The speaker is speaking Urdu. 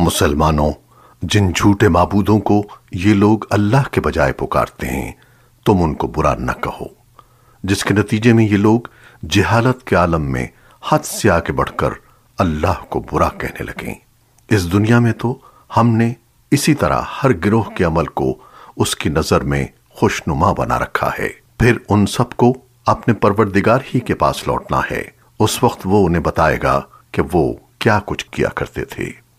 مسلمانوں، جن جھوٹے معبودوں کو یہ لوگ اللہ کے بجائے پکارتے ہیں، تم ان کو برا نہ کہو۔ جس کے نتیجے میں یہ لوگ جہالت کے عالم میں حد سے آگے بڑھ کر اللہ کو برا کہنے لگیں۔ اس دنیا میں تو ہم نے اسی طرح ہر گروہ کے عمل کو اس کی نظر میں خوشنما بنا رکھا ہے۔ پھر ان سب کو اپنے پروردگار ہی کے پاس لوٹنا ہے۔ اس وقت وہ انہیں بتائے گا کہ وہ کیا کچھ کیا کرتے تھے۔